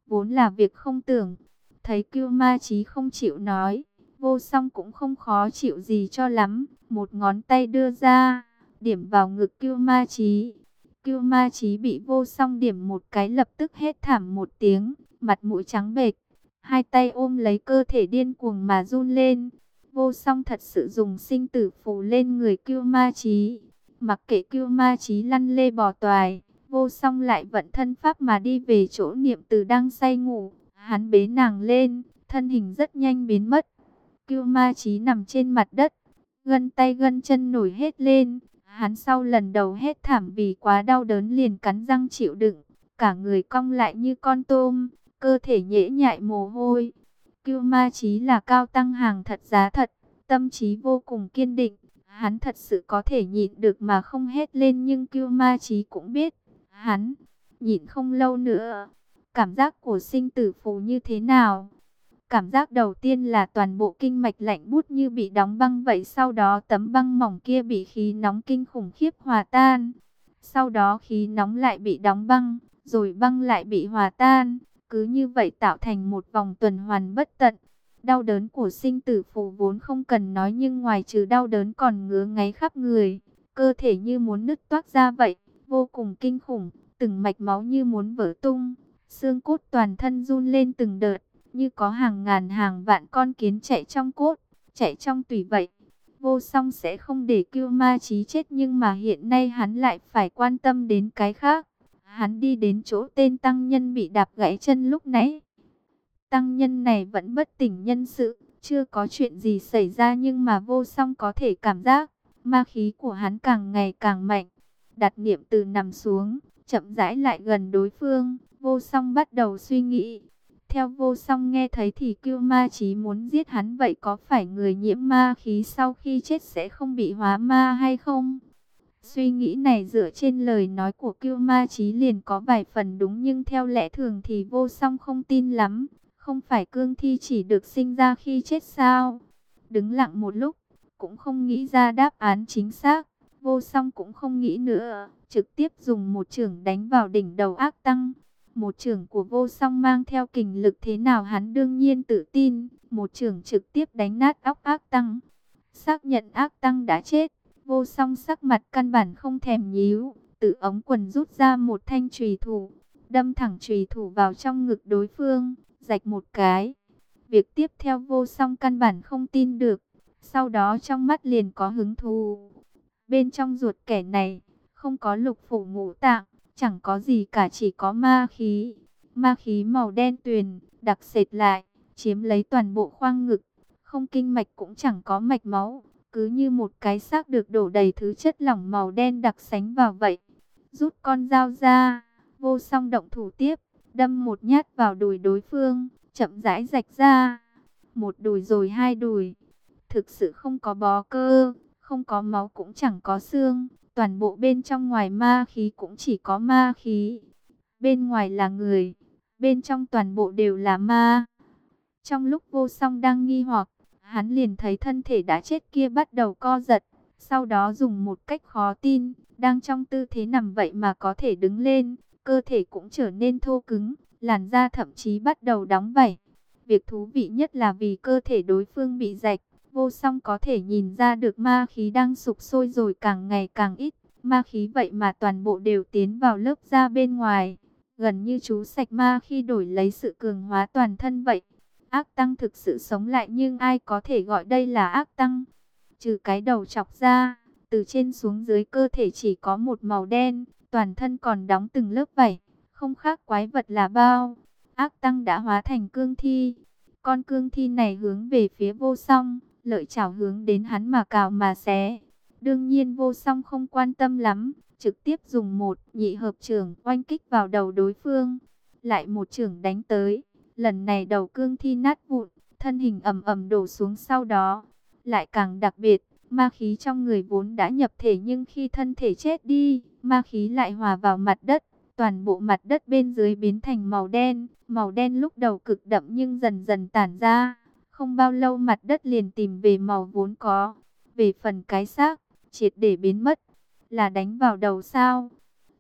Vốn là việc không tưởng, thấy kiêu ma chí không chịu nói, vô song cũng không khó chịu gì cho lắm, một ngón tay đưa ra, điểm vào ngực kiêu ma chí. Kiêu ma chí bị vô song điểm một cái lập tức hết thảm một tiếng, mặt mũi trắng bệch, hai tay ôm lấy cơ thể điên cuồng mà run lên. Vô song thật sự dùng sinh tử phù lên người Kiêu Ma Chí. Mặc kệ Kiêu Ma Chí lăn lê bò toài, vô song lại vận thân pháp mà đi về chỗ niệm từ đang say ngủ. Hắn bế nàng lên, thân hình rất nhanh biến mất. Kiêu Ma Chí nằm trên mặt đất, gân tay gân chân nổi hết lên. Hắn sau lần đầu hết thảm vì quá đau đớn liền cắn răng chịu đựng, cả người cong lại như con tôm, cơ thể nhễ nhại mồ hôi. Cưu ma chí là cao tăng hàng thật giá thật, tâm trí vô cùng kiên định. Hắn thật sự có thể nhịn được mà không hét lên nhưng Cưu ma chí cũng biết. Hắn nhịn không lâu nữa. Cảm giác của sinh tử phù như thế nào? Cảm giác đầu tiên là toàn bộ kinh mạch lạnh bút như bị đóng băng vậy. Sau đó tấm băng mỏng kia bị khí nóng kinh khủng khiếp hòa tan. Sau đó khí nóng lại bị đóng băng, rồi băng lại bị hòa tan. Cứ như vậy tạo thành một vòng tuần hoàn bất tận. Đau đớn của sinh tử phù vốn không cần nói nhưng ngoài trừ đau đớn còn ngứa ngáy khắp người. Cơ thể như muốn nứt toác ra vậy, vô cùng kinh khủng, từng mạch máu như muốn vỡ tung. Xương cốt toàn thân run lên từng đợt, như có hàng ngàn hàng vạn con kiến chạy trong cốt, chạy trong tùy vậy. Vô song sẽ không để kêu ma trí chết nhưng mà hiện nay hắn lại phải quan tâm đến cái khác. Hắn đi đến chỗ tên tăng nhân bị đạp gãy chân lúc nãy. Tăng nhân này vẫn bất tỉnh nhân sự, chưa có chuyện gì xảy ra nhưng mà vô song có thể cảm giác, ma khí của hắn càng ngày càng mạnh. Đặt niệm từ nằm xuống, chậm rãi lại gần đối phương, vô song bắt đầu suy nghĩ. Theo vô song nghe thấy thì cưu ma chí muốn giết hắn vậy có phải người nhiễm ma khí sau khi chết sẽ không bị hóa ma hay không? Suy nghĩ này dựa trên lời nói của cưu ma chí liền có vài phần đúng nhưng theo lẽ thường thì vô song không tin lắm. Không phải cương thi chỉ được sinh ra khi chết sao? Đứng lặng một lúc, cũng không nghĩ ra đáp án chính xác. Vô song cũng không nghĩ nữa, trực tiếp dùng một trưởng đánh vào đỉnh đầu ác tăng. Một trưởng của vô song mang theo kình lực thế nào hắn đương nhiên tự tin. Một trưởng trực tiếp đánh nát óc ác tăng. Xác nhận ác tăng đã chết. Vô song sắc mặt căn bản không thèm nhíu. Tự ống quần rút ra một thanh trùy thủ. Đâm thẳng trùy thủ vào trong ngực đối phương. Rạch một cái. Việc tiếp theo vô song căn bản không tin được. Sau đó trong mắt liền có hứng thú. Bên trong ruột kẻ này, không có lục phủ ngũ tạng, chẳng có gì cả chỉ có ma khí. Ma khí màu đen tuyền, đặc sệt lại, chiếm lấy toàn bộ khoang ngực. Không kinh mạch cũng chẳng có mạch máu, cứ như một cái xác được đổ đầy thứ chất lỏng màu đen đặc sánh vào vậy. Rút con dao ra, vô song động thủ tiếp, đâm một nhát vào đùi đối phương, chậm rãi rạch ra. Một đùi rồi hai đùi, thực sự không có bó cơ, không có máu cũng chẳng có xương, toàn bộ bên trong ngoài ma khí cũng chỉ có ma khí. Bên ngoài là người, bên trong toàn bộ đều là ma. Trong lúc vô song đang nghi hoặc, hắn liền thấy thân thể đã chết kia bắt đầu co giật, sau đó dùng một cách khó tin, đang trong tư thế nằm vậy mà có thể đứng lên, cơ thể cũng trở nên thô cứng, làn da thậm chí bắt đầu đóng vảy. Việc thú vị nhất là vì cơ thể đối phương bị rạch, vô song có thể nhìn ra được ma khí đang sụp sôi rồi càng ngày càng ít. Ma khí vậy mà toàn bộ đều tiến vào lớp da bên ngoài. Gần như chú sạch ma khi đổi lấy sự cường hóa toàn thân vậy. Ác tăng thực sự sống lại nhưng ai có thể gọi đây là ác tăng. Trừ cái đầu chọc ra, từ trên xuống dưới cơ thể chỉ có một màu đen, toàn thân còn đóng từng lớp vảy. Không khác quái vật là bao. Ác tăng đã hóa thành cương thi. Con cương thi này hướng về phía vô song lợi chảo hướng đến hắn mà cào mà xé. Đương nhiên vô song không quan tâm lắm, trực tiếp dùng một nhị hợp trưởng oanh kích vào đầu đối phương. Lại một trưởng đánh tới, lần này đầu cương thi nát vụn, thân hình ầm ầm đổ xuống sau đó. Lại càng đặc biệt, ma khí trong người vốn đã nhập thể nhưng khi thân thể chết đi, ma khí lại hòa vào mặt đất. Toàn bộ mặt đất bên dưới biến thành màu đen, màu đen lúc đầu cực đậm nhưng dần dần tản ra không bao lâu mặt đất liền tìm về màu vốn có. Về phần cái xác, triệt để biến mất. Là đánh vào đầu sao?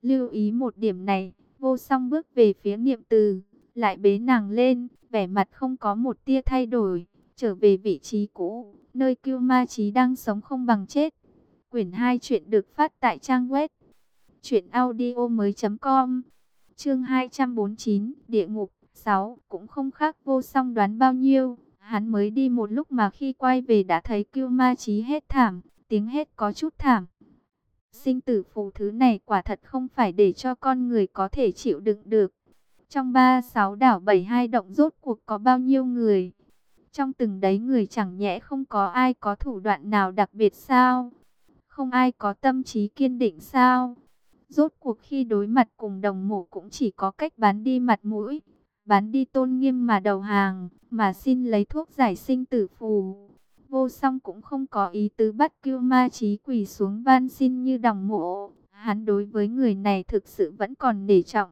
Lưu ý một điểm này, vô song bước về phía niệm từ. Lại bế nàng lên, vẻ mặt không có một tia thay đổi. Trở về vị trí cũ, nơi Cưu ma Chí đang sống không bằng chết. Quyển 2 chuyện được phát tại trang web. truyệnaudio mới.com Chương 249, Địa ngục 6 cũng không khác vô song đoán bao nhiêu. Hắn mới đi một lúc mà khi quay về đã thấy Cưu Ma Chí hết thảm, tiếng hết có chút thảm. Sinh tử phù thứ này quả thật không phải để cho con người có thể chịu đựng được. Trong ba sáu đảo bảy hai động rốt cuộc có bao nhiêu người? Trong từng đấy người chẳng nhẽ không có ai có thủ đoạn nào đặc biệt sao? Không ai có tâm trí kiên định sao? Rốt cuộc khi đối mặt cùng đồng mộ cũng chỉ có cách bán đi mặt mũi bán đi tôn nghiêm mà đầu hàng, mà xin lấy thuốc giải sinh tử phù. Vô song cũng không có ý tứ bắt kiêu ma trí quỳ xuống van xin như đồng mộ. Hắn đối với người này thực sự vẫn còn nể trọng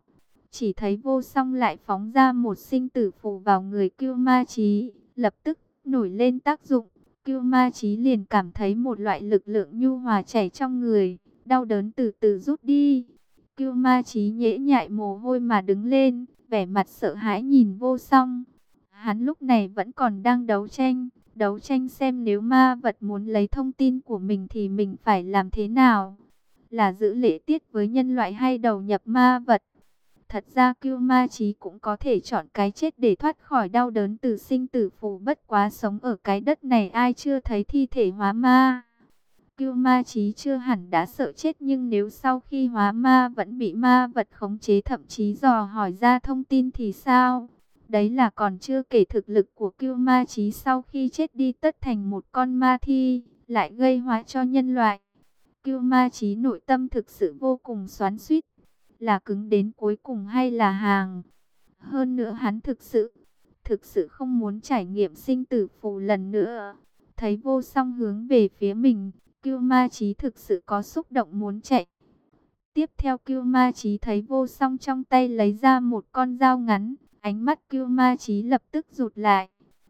chỉ thấy vô song lại phóng ra một sinh tử phù vào người Kiêu Ma Chí, lập tức nổi lên tác dụng. Kiêu Ma Chí liền cảm thấy một loại lực lượng nhu hòa chảy trong người, đau đớn từ từ rút đi. Kiêu Ma Chí nhễ nhại mồ hôi mà đứng lên, vẻ mặt sợ hãi nhìn vô song. Hắn lúc này vẫn còn đang đấu tranh, đấu tranh xem nếu ma vật muốn lấy thông tin của mình thì mình phải làm thế nào. Là giữ lễ tiết với nhân loại hay đầu nhập ma vật. Thật ra Cưu Ma Chí cũng có thể chọn cái chết để thoát khỏi đau đớn từ sinh tử phù bất quá sống ở cái đất này ai chưa thấy thi thể hóa ma. Cưu Ma Chí chưa hẳn đã sợ chết nhưng nếu sau khi hóa ma vẫn bị ma vật khống chế thậm chí dò hỏi ra thông tin thì sao? Đấy là còn chưa kể thực lực của Cưu Ma Chí sau khi chết đi tất thành một con ma thi, lại gây hóa cho nhân loại. Cưu Ma Chí nội tâm thực sự vô cùng xoắn xuýt là cứng đến cuối cùng hay là hàng. Hơn nữa hắn thực sự, thực sự không muốn trải nghiệm sinh tử phù lần nữa. Thấy vô song hướng về phía mình, Kiêu Ma Chí thực sự có xúc động muốn chạy. Tiếp theo Kiêu Ma Chí thấy vô song trong tay lấy ra một con dao ngắn, ánh mắt Kiêu Ma Chí lập tức rụt lại.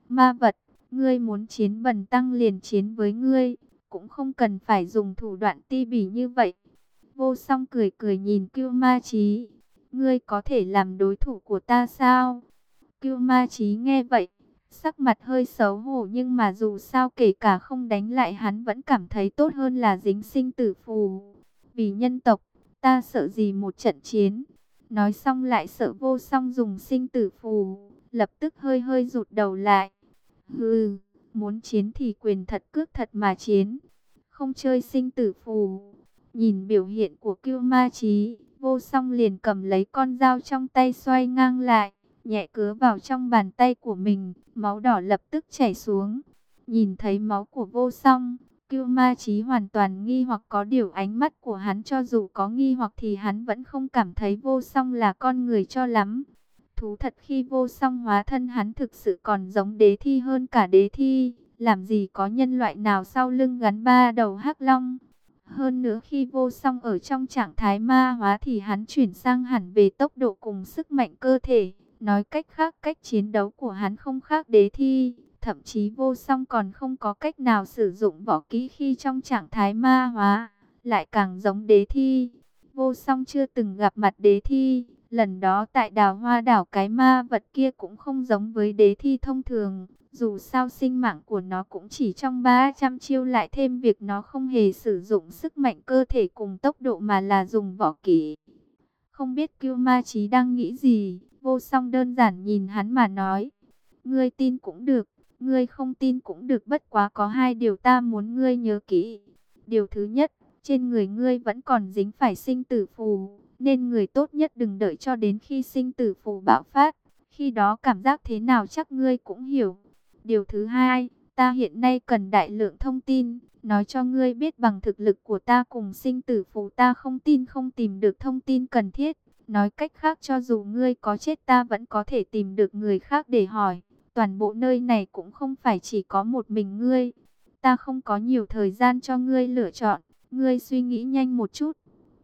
Ma vật, ngươi muốn chiến bần tăng liền chiến với ngươi, cũng không cần phải dùng thủ đoạn ti bỉ như vậy. Vô song cười cười nhìn Cưu Ma Chí. Ngươi có thể làm đối thủ của ta sao? Cưu Ma Chí nghe vậy, sắc mặt hơi xấu hổ nhưng mà dù sao kể cả không đánh lại hắn vẫn cảm thấy tốt hơn là dính sinh tử phù. Vì nhân tộc, ta sợ gì một trận chiến. Nói xong lại sợ vô song dùng sinh tử phù, lập tức hơi hơi rụt đầu lại. Hừ, muốn chiến thì quyền thật cước thật mà chiến, không chơi sinh tử phù. Nhìn biểu hiện của Cưu Ma Chí, vô song liền cầm lấy con dao trong tay xoay ngang lại, nhẹ cứa vào trong bàn tay của mình, máu đỏ lập tức chảy xuống. Nhìn thấy máu của vô song, Cưu Ma Chí hoàn toàn nghi hoặc có điều ánh mắt của hắn cho dù có nghi hoặc thì hắn vẫn không cảm thấy vô song là con người cho lắm. Thú thật khi vô song hóa thân hắn thực sự còn giống đế thi hơn cả đế thi, làm gì có nhân loại nào sau lưng gắn ba đầu hắc long. Hơn nữa khi vô song ở trong trạng thái ma hóa thì hắn chuyển sang hẳn về tốc độ cùng sức mạnh cơ thể. Nói cách khác, cách chiến đấu của hắn không khác đế thi. Thậm chí vô song còn không có cách nào sử dụng võ kỹ khi trong trạng thái ma hóa. Lại càng giống đế thi. Vô song chưa từng gặp mặt đế thi. Lần đó tại đào hoa đảo cái ma vật kia cũng không giống với đế thi thông thường. Dù sao sinh mạng của nó cũng chỉ trong 300 chiêu lại thêm việc nó không hề sử dụng sức mạnh cơ thể cùng tốc độ mà là dùng võ kỹ. Không biết Kiêu Ma Chí đang nghĩ gì, vô song đơn giản nhìn hắn mà nói. Ngươi tin cũng được, ngươi không tin cũng được bất quá có hai điều ta muốn ngươi nhớ kỹ. Điều thứ nhất, trên người ngươi vẫn còn dính phải sinh tử phù, nên người tốt nhất đừng đợi cho đến khi sinh tử phù bạo phát. Khi đó cảm giác thế nào chắc ngươi cũng hiểu. Điều thứ hai, ta hiện nay cần đại lượng thông tin, nói cho ngươi biết bằng thực lực của ta cùng sinh tử phù ta không tin không tìm được thông tin cần thiết. Nói cách khác cho dù ngươi có chết ta vẫn có thể tìm được người khác để hỏi. Toàn bộ nơi này cũng không phải chỉ có một mình ngươi. Ta không có nhiều thời gian cho ngươi lựa chọn. Ngươi suy nghĩ nhanh một chút.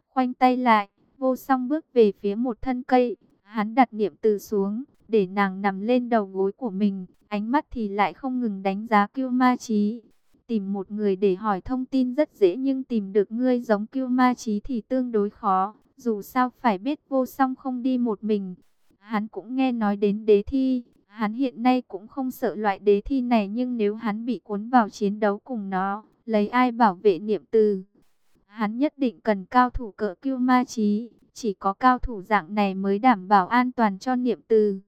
Khoanh tay lại, vô song bước về phía một thân cây. Hắn đặt niệm từ xuống, để nàng nằm lên đầu gối của mình, ánh mắt thì lại không ngừng đánh giá Kiêu Ma Chí. Tìm một người để hỏi thông tin rất dễ nhưng tìm được ngươi giống Kiêu Ma Chí thì tương đối khó, dù sao phải biết vô song không đi một mình. Hắn cũng nghe nói đến đế thi, hắn hiện nay cũng không sợ loại đế thi này nhưng nếu hắn bị cuốn vào chiến đấu cùng nó, lấy ai bảo vệ niệm từ. Hắn nhất định cần cao thủ cỡ Kiêu Ma Chí, chỉ có cao thủ dạng này mới đảm bảo an toàn cho niệm từ.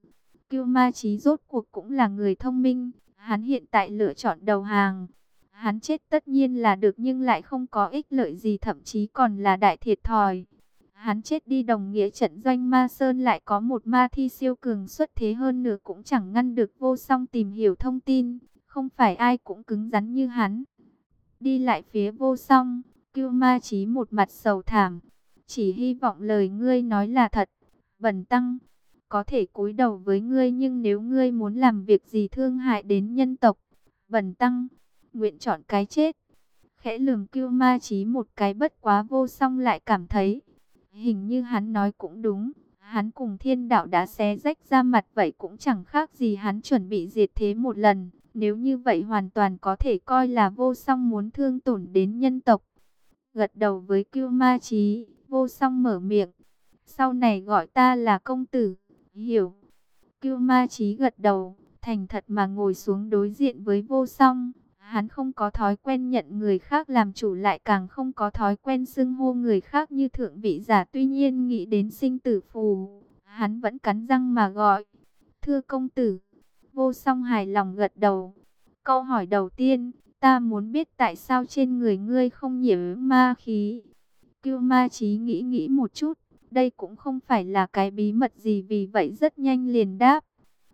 Kiêu Ma Chí rốt cuộc cũng là người thông minh, hắn hiện tại lựa chọn đầu hàng. Hắn chết tất nhiên là được nhưng lại không có ích lợi gì thậm chí còn là đại thiệt thòi. Hắn chết đi đồng nghĩa trận doanh Ma Sơn lại có một ma thi siêu cường xuất thế hơn nữa cũng chẳng ngăn được vô song tìm hiểu thông tin. Không phải ai cũng cứng rắn như hắn. Đi lại phía vô song, Kiêu Ma Chí một mặt sầu thảm. Chỉ hy vọng lời ngươi nói là thật. Bần tăng có thể cúi đầu với ngươi nhưng nếu ngươi muốn làm việc gì thương hại đến nhân tộc, bẩn tăng, nguyện chọn cái chết. Khẽ lườm kêu ma chí một cái bất quá vô song lại cảm thấy, hình như hắn nói cũng đúng, Hắn cùng thiên đạo đã xé rách ra mặt vậy cũng chẳng khác gì hắn chuẩn bị diệt thế một lần. Nếu như vậy hoàn toàn có thể coi là vô song muốn thương tổn đến nhân tộc. Gật đầu với Cưu Ma Chí, vô song mở miệng. Sau này gọi ta là công tử, hiểu. Cưu Ma Chí gật đầu, thành thật mà ngồi xuống đối diện với vô song. Hắn không có thói quen nhận người khác làm chủ lại càng không có thói quen xưng hô người khác như thượng vị giả. Tuy nhiên nghĩ đến sinh tử phù, hắn vẫn cắn răng mà gọi. Thưa công tử, vô song hài lòng gật đầu. Câu hỏi đầu tiên, ta muốn biết tại sao trên người ngươi không nhiễm ma khí. Cưu ma trí nghĩ nghĩ một chút, đây cũng không phải là cái bí mật gì vì vậy rất nhanh liền đáp.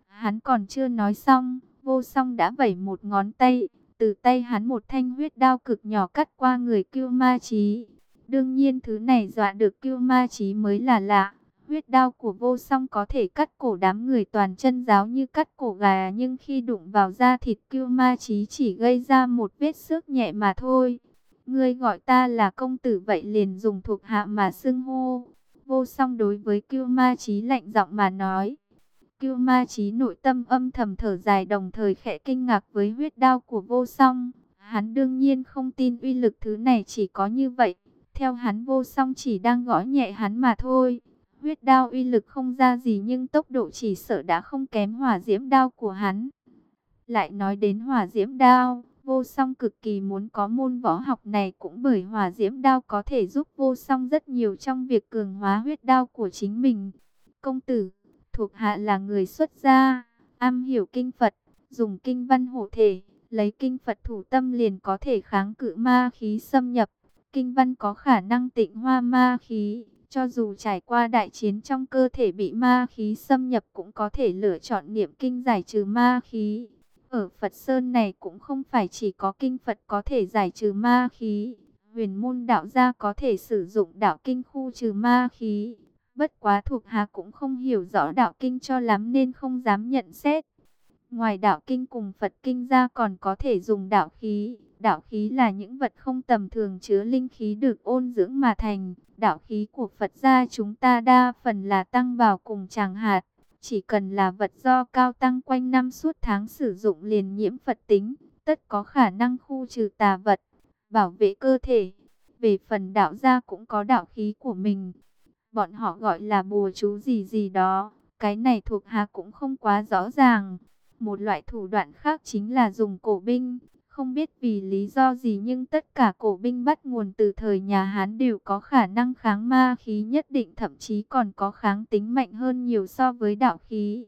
Hắn còn chưa nói xong, vô song đã vẩy một ngón tay, từ tay hắn một thanh huyết đao cực nhỏ cắt qua người kiêu Ma Chí. Đương nhiên thứ này dọa được kiêu Ma Chí mới là lạ. Huyết đao của vô song có thể cắt cổ đám người toàn chân giáo như cắt cổ gà nhưng khi đụng vào da thịt kiêu Ma Chí chỉ gây ra một vết xước nhẹ mà thôi. Ngươi gọi ta là công tử vậy liền dùng thuộc hạ mà xưng hô. Vô song đối với Cưu Ma Chí lạnh giọng mà nói. Cưu ma Chí nội tâm âm thầm thở dài đồng thời khẽ kinh ngạc với huyết đao của vô song. Hắn đương nhiên không tin uy lực thứ này chỉ có như vậy. Theo hắn vô song chỉ đang gõ nhẹ hắn mà thôi. Huyết đao uy lực không ra gì nhưng tốc độ chỉ sợ đã không kém hỏa diễm đao của hắn. Lại nói đến hỏa diễm đao, vô song cực kỳ muốn có môn võ học này cũng bởi hỏa diễm đao có thể giúp vô song rất nhiều trong việc cường hóa huyết đao của chính mình. Công tử thuộc hạ là người xuất gia, am hiểu kinh Phật, dùng kinh văn hộ thể, lấy kinh Phật thủ tâm liền có thể kháng cự ma khí xâm nhập. Kinh văn có khả năng tịnh hoa ma khí, cho dù trải qua đại chiến trong cơ thể bị ma khí xâm nhập cũng có thể lựa chọn niệm kinh giải trừ ma khí. Ở Phật Sơn này cũng không phải chỉ có kinh Phật có thể giải trừ ma khí. Huyền môn đạo gia có thể sử dụng đạo kinh khu trừ ma khí. Bất quá thuộc hạ cũng không hiểu rõ đạo kinh cho lắm nên không dám nhận xét. Ngoài đạo kinh cùng Phật kinh ra còn có thể dùng đạo khí. Đạo khí là những vật không tầm thường chứa linh khí được ôn dưỡng mà thành. Đạo khí của Phật gia chúng ta đa phần là tăng vào cùng tràng hạt. Chỉ cần là vật do cao tăng quanh năm suốt tháng sử dụng liền nhiễm Phật tính, tất có khả năng khu trừ tà vật, bảo vệ cơ thể. Về phần đạo gia cũng có đạo khí của mình, bọn họ gọi là bùa chú gì gì đó. Cái này thuộc hạ cũng không quá rõ ràng. Một loại thủ đoạn khác chính là dùng cổ binh. Không biết vì lý do gì nhưng tất cả cổ binh bắt nguồn từ thời nhà Hán đều có khả năng kháng ma khí nhất định thậm chí còn có kháng tính mạnh hơn nhiều so với đạo khí.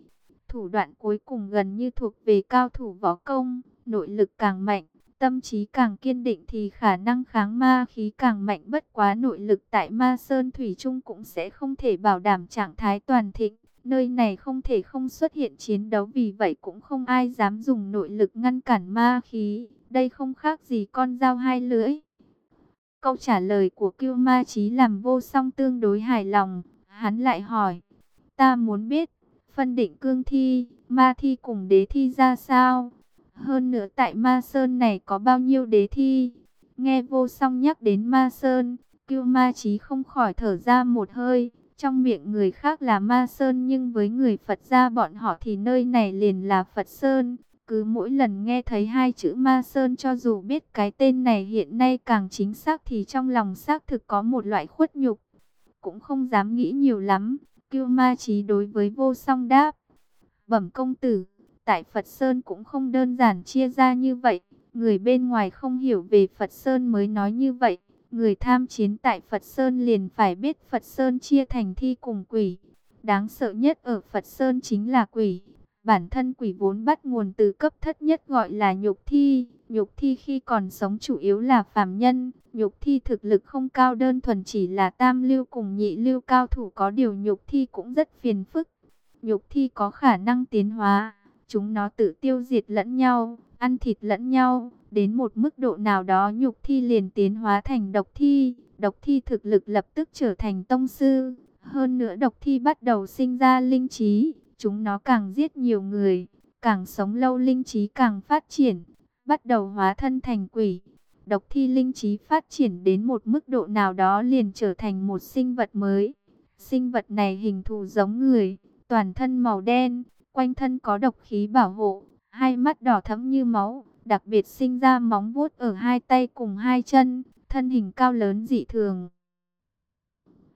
Thủ đoạn cuối cùng gần như thuộc về cao thủ võ công, nội lực càng mạnh, Tâm trí càng kiên định thì khả năng kháng ma khí càng mạnh bất quá nội lực tại ma sơn thủy chung cũng sẽ không thể bảo đảm trạng thái toàn thịnh. Nơi này không thể không xuất hiện chiến đấu vì vậy cũng không ai dám dùng nội lực ngăn cản ma khí. Đây không khác gì con dao hai lưỡi. Câu trả lời của Kiêu Ma Chí làm vô song tương đối hài lòng. Hắn lại hỏi, ta muốn biết, phân định cương thi, ma thi cùng đế thi ra sao? Hơn nữa tại Ma Sơn này có bao nhiêu đế thi? Nghe vô song nhắc đến Ma Sơn, Cưu Ma Chí không khỏi thở ra một hơi. Trong miệng người khác là Ma Sơn nhưng với người Phật gia bọn họ thì nơi này liền là Phật Sơn. Cứ mỗi lần nghe thấy hai chữ Ma Sơn cho dù biết cái tên này hiện nay càng chính xác thì trong lòng xác thực có một loại khuất nhục. Cũng không dám nghĩ nhiều lắm, kêu Ma Chí đối với vô song đáp. Bẩm công tử, tại Phật Sơn cũng không đơn giản chia ra như vậy. Người bên ngoài không hiểu về Phật Sơn mới nói như vậy. Người tham chiến tại Phật Sơn liền phải biết Phật Sơn chia thành thi cùng quỷ. Đáng sợ nhất ở Phật Sơn chính là quỷ. Bản thân quỷ vốn bắt nguồn từ cấp thất nhất gọi là nhục thi. Nhục thi khi còn sống chủ yếu là phàm nhân. Nhục thi thực lực không cao đơn thuần chỉ là tam lưu cùng nhị lưu cao thủ có điều nhục thi cũng rất phiền phức. Nhục thi có khả năng tiến hóa Chúng nó tự tiêu diệt lẫn nhau, ăn thịt lẫn nhau, đến một mức độ nào đó nhục thi liền tiến hóa thành độc thi. Độc thi thực lực lập tức trở thành tông sư. Hơn nữa độc thi bắt đầu sinh ra linh trí, chúng nó càng giết nhiều người, càng sống lâu linh trí càng phát triển, bắt đầu hóa thân thành quỷ. Độc thi linh trí phát triển đến một mức độ nào đó liền trở thành một sinh vật mới. Sinh vật này hình thù giống người, toàn thân màu đen, quanh thân có độc khí bảo hộ, hai mắt đỏ thẫm như máu, đặc biệt sinh ra móng vuốt ở hai tay cùng hai chân, thân hình cao lớn dị thường.